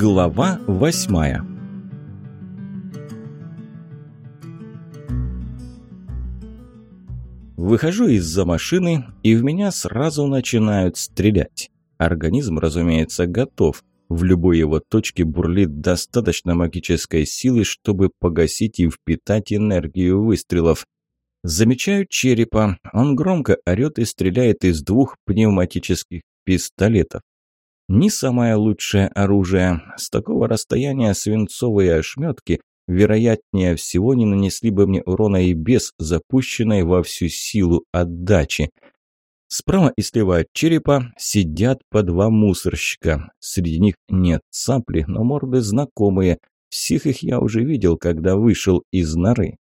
Глава восьмая Выхожу из-за машины, и в меня сразу начинают стрелять. Организм, разумеется, готов. В любой его точке бурлит достаточно магической силы, чтобы погасить и впитать энергию выстрелов. Замечаю черепа. Он громко орёт и стреляет из двух пневматических пистолетов. Не самое лучшее оружие. С такого расстояния свинцовые ошметки, вероятнее всего, не нанесли бы мне урона и без запущенной во всю силу отдачи. Справа и слева от черепа сидят по два мусорщика. Среди них нет цапли, но морды знакомые. Всех их я уже видел, когда вышел из норы.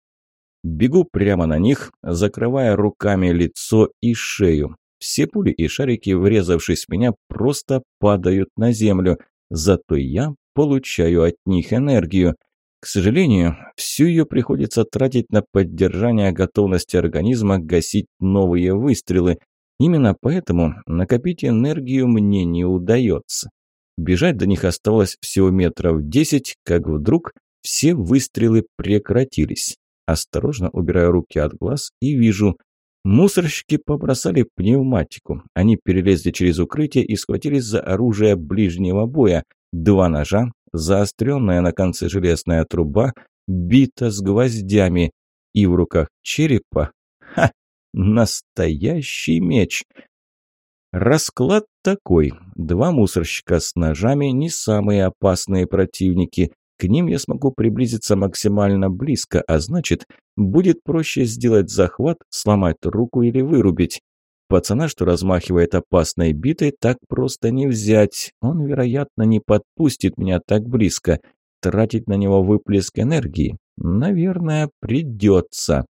Бегу прямо на них, закрывая руками лицо и шею. Все пули и шарики, врезавшись в меня, просто падают на землю. Зато я получаю от них энергию. К сожалению, всю ее приходится тратить на поддержание готовности организма гасить новые выстрелы. Именно поэтому накопить энергию мне не удается. Бежать до них оставалось всего метров десять, как вдруг все выстрелы прекратились. Осторожно убираю руки от глаз и вижу. Мусорщики побросали пневматику. Они перелезли через укрытие и схватились за оружие ближнего боя. Два ножа, заостренная на конце железная труба, бита с гвоздями. И в руках черепа... Ха! Настоящий меч! Расклад такой. Два мусорщика с ножами – не самые опасные противники. К ним я смогу приблизиться максимально близко, а значит, будет проще сделать захват, сломать руку или вырубить. Пацана, что размахивает опасной битой, так просто не взять. Он, вероятно, не подпустит меня так близко. Тратить на него выплеск энергии, наверное, придется.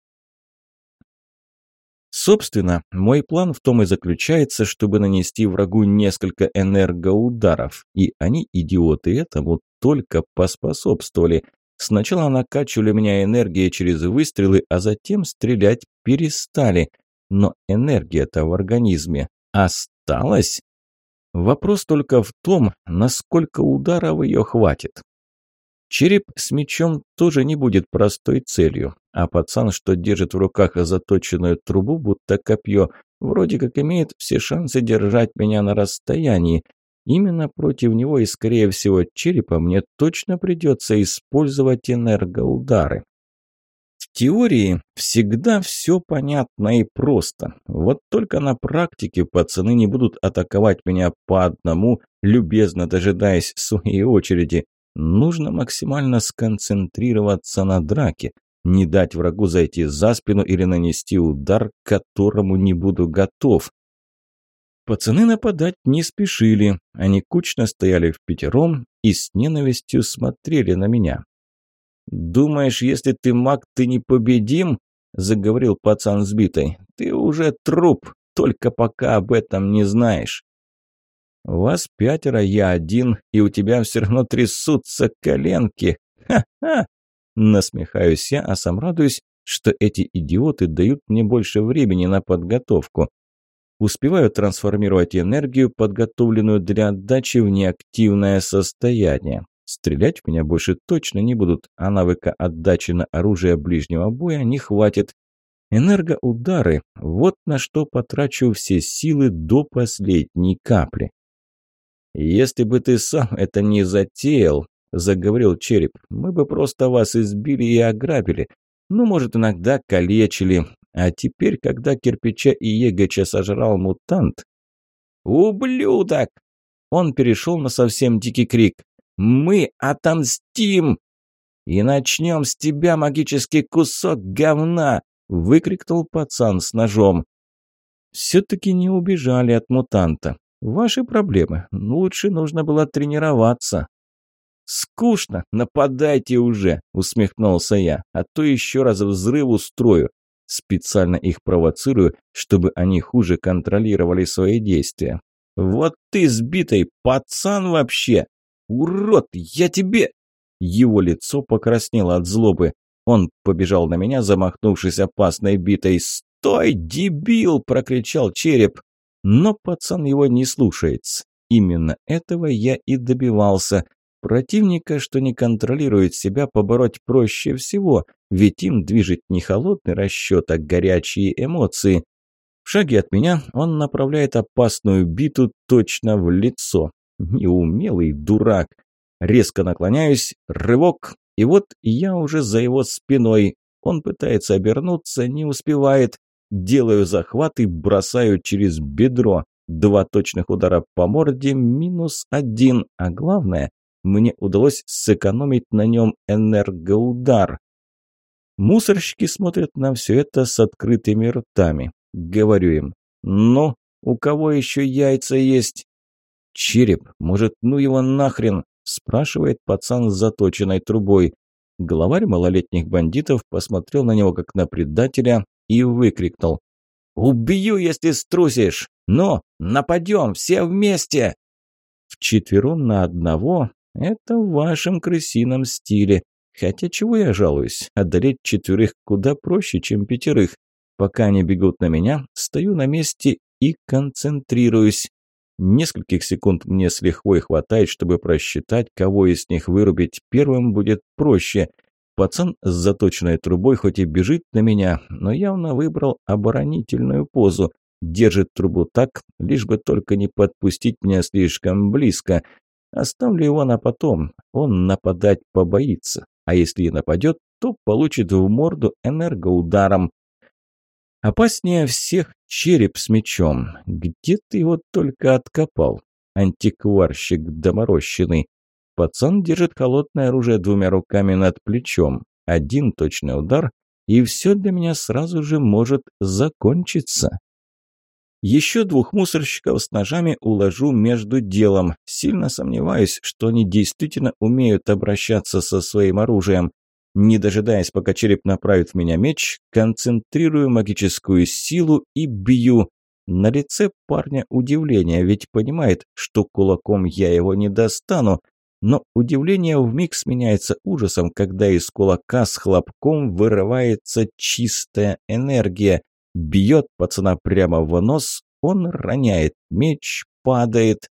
Собственно, мой план в том и заключается, чтобы нанести врагу несколько энергоударов, и они, идиоты, этому только поспособствовали. Сначала накачивали меня энергией через выстрелы, а затем стрелять перестали. Но энергия-то в организме осталась. Вопрос только в том, насколько ударов ее хватит. Череп с мечом тоже не будет простой целью, а пацан, что держит в руках заточенную трубу, будто копье, вроде как имеет все шансы держать меня на расстоянии. Именно против него и, скорее всего, черепа мне точно придется использовать энергоудары. В теории всегда все понятно и просто. Вот только на практике пацаны не будут атаковать меня по одному, любезно дожидаясь своей очереди. Нужно максимально сконцентрироваться на драке, не дать врагу зайти за спину или нанести удар, к которому не буду готов. Пацаны нападать не спешили, они кучно стояли в пятером и с ненавистью смотрели на меня. «Думаешь, если ты маг, ты не победим?» – заговорил пацан сбитой. «Ты уже труп, только пока об этом не знаешь». Вас пятеро, я один, и у тебя все равно трясутся коленки. Ха-ха! Насмехаюсь я, а сам радуюсь, что эти идиоты дают мне больше времени на подготовку. Успеваю трансформировать энергию, подготовленную для отдачи, в неактивное состояние. Стрелять в меня больше точно не будут, а навыка отдачи на оружие ближнего боя не хватит. Энергоудары – вот на что потрачу все силы до последней капли. «Если бы ты сам это не затеял», – заговорил Череп, – «мы бы просто вас избили и ограбили. Ну, может, иногда калечили. А теперь, когда кирпича и егоча сожрал мутант...» «Ублюдок!» Он перешел на совсем дикий крик. «Мы отомстим!» «И начнем с тебя, магический кусок говна!» – выкрикнул пацан с ножом. Все-таки не убежали от мутанта. Ваши проблемы. Лучше нужно было тренироваться. «Скучно, нападайте уже!» – усмехнулся я. «А то еще раз взрыв устрою. Специально их провоцирую, чтобы они хуже контролировали свои действия. Вот ты сбитый пацан вообще! Урод, я тебе...» Его лицо покраснело от злобы. Он побежал на меня, замахнувшись опасной битой. «Стой, дебил!» – прокричал череп. Но пацан его не слушается. Именно этого я и добивался. Противника, что не контролирует себя, побороть проще всего, ведь им движет не холодный расчет, а горячие эмоции. В шаге от меня он направляет опасную биту точно в лицо. Неумелый дурак. Резко наклоняюсь, рывок, и вот я уже за его спиной. Он пытается обернуться, не успевает. Делаю захват и бросаю через бедро. Два точных удара по морде, минус один. А главное, мне удалось сэкономить на нем энергоудар. Мусорщики смотрят на все это с открытыми ртами. Говорю им, ну, у кого еще яйца есть? Череп, может, ну его нахрен? Спрашивает пацан с заточенной трубой. Главарь малолетних бандитов посмотрел на него как на предателя и выкрикнул. «Убью, если струсишь! Но нападем все вместе!» Вчетвером на одного – это в вашем крысином стиле. Хотя чего я жалуюсь? Одолеть четверых куда проще, чем пятерых. Пока они бегут на меня, стою на месте и концентрируюсь. Нескольких секунд мне с лихвой хватает, чтобы просчитать, кого из них вырубить первым будет проще. Пацан с заточенной трубой хоть и бежит на меня, но явно выбрал оборонительную позу. Держит трубу так, лишь бы только не подпустить меня слишком близко. Оставлю его на потом, он нападать побоится. А если и нападет, то получит в морду энергоударом. Опаснее всех череп с мечом. Где ты его только откопал? Антикварщик доморощенный. Пацан держит холодное оружие двумя руками над плечом. Один точный удар, и все для меня сразу же может закончиться. Еще двух мусорщиков с ножами уложу между делом. Сильно сомневаюсь, что они действительно умеют обращаться со своим оружием. Не дожидаясь, пока череп направит в меня меч, концентрирую магическую силу и бью. На лице парня удивление, ведь понимает, что кулаком я его не достану. Но удивление вмиг сменяется ужасом, когда из кулака с хлопком вырывается чистая энергия. Бьет пацана прямо в нос, он роняет меч, падает.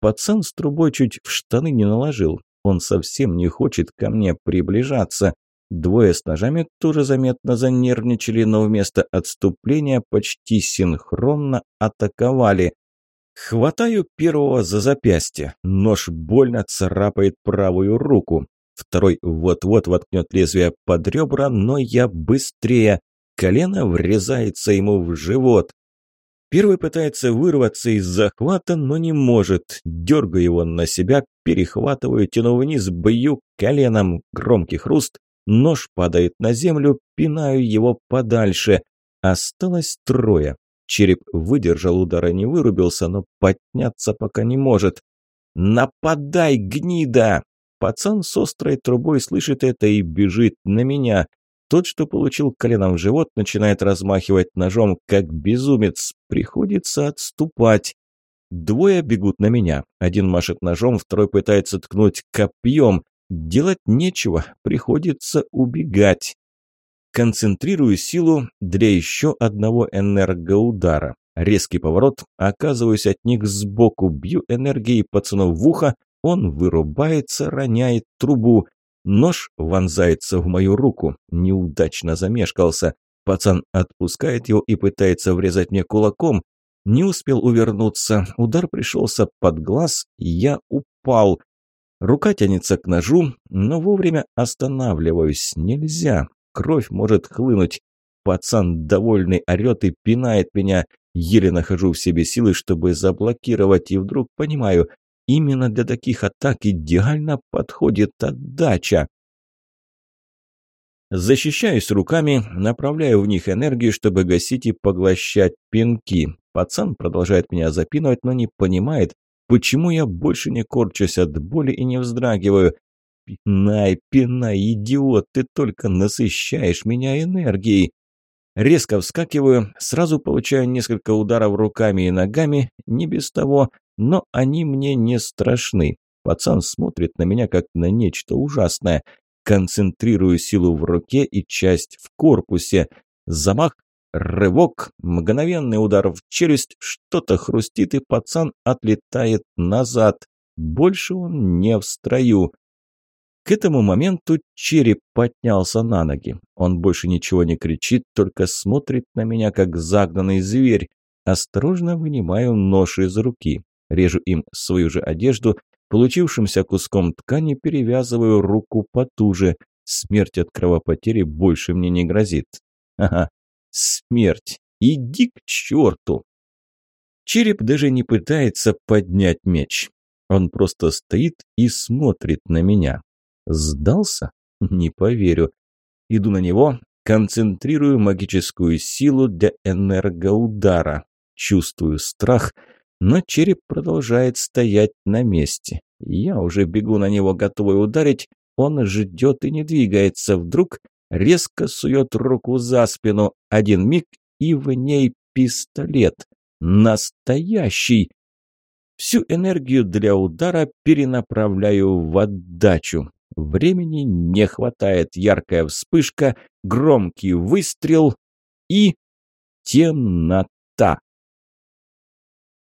Пацан с трубой чуть в штаны не наложил, он совсем не хочет ко мне приближаться. Двое с ножами тоже заметно занервничали, но вместо отступления почти синхронно атаковали. Хватаю первого за запястье. Нож больно царапает правую руку. Второй вот-вот воткнет лезвие под ребра, но я быстрее. Колено врезается ему в живот. Первый пытается вырваться из захвата, но не может. Дергаю его на себя, перехватываю, тяну вниз, бью коленом. Громкий хруст, нож падает на землю, пинаю его подальше. Осталось трое. Череп выдержал удар и не вырубился, но подняться пока не может. «Нападай, гнида!» Пацан с острой трубой слышит это и бежит на меня. Тот, что получил коленом в живот, начинает размахивать ножом, как безумец. Приходится отступать. Двое бегут на меня. Один машет ножом, второй пытается ткнуть копьем. Делать нечего, приходится убегать. Концентрирую силу для еще одного энергоудара. Резкий поворот, оказываюсь от них сбоку, бью энергией пацану в ухо, он вырубается, роняет трубу. Нож вонзается в мою руку. Неудачно замешкался. Пацан отпускает его и пытается врезать мне кулаком. Не успел увернуться. Удар пришелся под глаз, я упал. Рука тянется к ножу, но вовремя останавливаюсь. Нельзя. Кровь может хлынуть. Пацан довольный орет и пинает меня. Еле нахожу в себе силы, чтобы заблокировать, и вдруг понимаю, Именно для таких атак идеально подходит отдача. Защищаюсь руками, направляю в них энергию, чтобы гасить и поглощать пинки. Пацан продолжает меня запинывать, но не понимает, почему я больше не корчусь от боли и не вздрагиваю. Пинай, пинай, идиот, ты только насыщаешь меня энергией. Резко вскакиваю, сразу получаю несколько ударов руками и ногами, не без того, но они мне не страшны. Пацан смотрит на меня как на нечто ужасное. Концентрирую силу в руке и часть в корпусе. Замах, рывок, мгновенный удар в челюсть, что-то хрустит, и пацан отлетает назад. Больше он не в строю. К этому моменту череп поднялся на ноги. Он больше ничего не кричит, только смотрит на меня, как загнанный зверь. Осторожно вынимаю нож из руки. Режу им свою же одежду, получившимся куском ткани перевязываю руку потуже. Смерть от кровопотери больше мне не грозит. Ага, смерть. Иди к черту. Череп даже не пытается поднять меч. Он просто стоит и смотрит на меня. Сдался? Не поверю. Иду на него, концентрирую магическую силу для энергоудара. Чувствую страх, но череп продолжает стоять на месте. Я уже бегу на него, готовый ударить. Он ждет и не двигается. Вдруг резко сует руку за спину. Один миг, и в ней пистолет. Настоящий. Всю энергию для удара перенаправляю в отдачу. Времени не хватает. Яркая вспышка, громкий выстрел и темнота.